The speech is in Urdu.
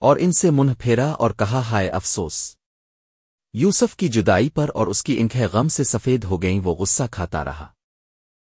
اور ان سے منہ پھیرا اور کہا، ہائے افسوس! یوسف کی جدائی پر اور اس کی انکھیں غم سے سفید ہو گئیں، وہ غصہ کھاتا رہا۔